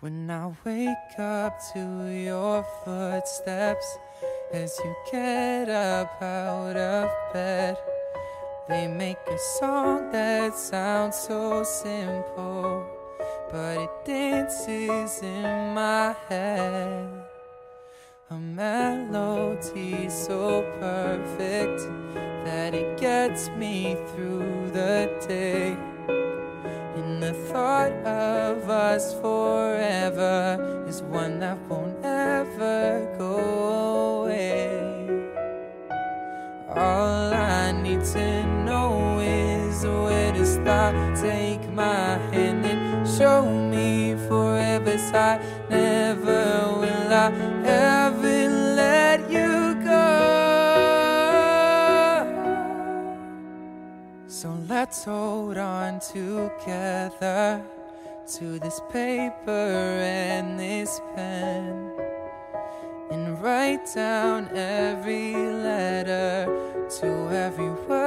When I wake up to your footsteps as you get up out of bed, they make a song that sounds so simple, but it dances in my head. A melody so perfect that it gets me through the day. And the thought of us forever need know is where to start. Take my hand and show me forever's high. Never will I ever let you go. So let's hold on together to this paper and this pen and write down every letter to every word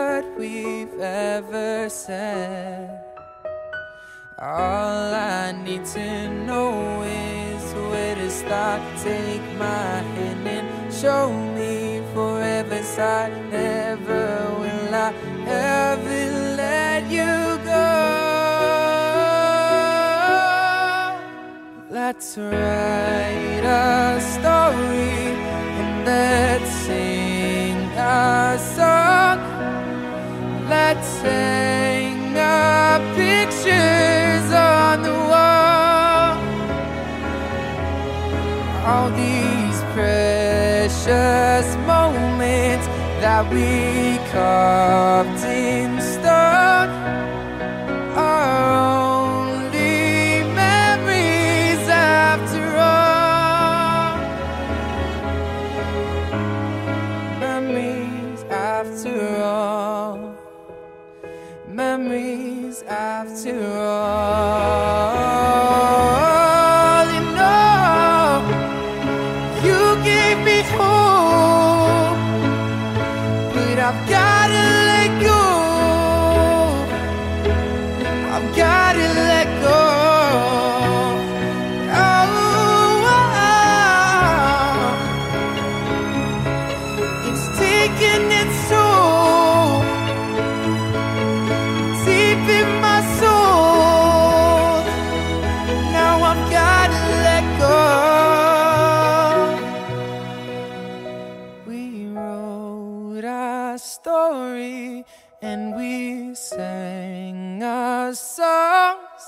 we've ever said. All I need to know is where to start. Take my hand and show me forever's side. Never will I ever let you go. Let's write a story and let's sing a song. Pictures on the wall. All these precious moments that we carved in stone are only memories after all. Memories after all. Memories after all. You know, you gave me hope, but I've gotta let go. Story and we sang our songs.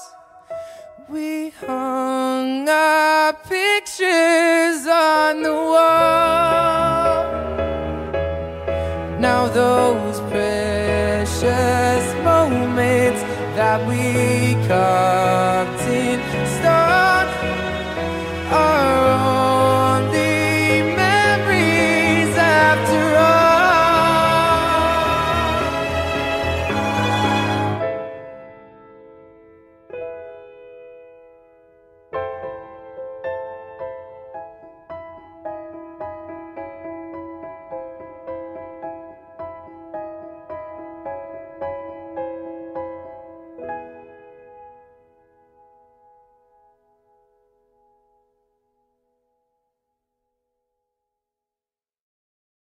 We hung our pictures on the wall. Now those precious moments that we carved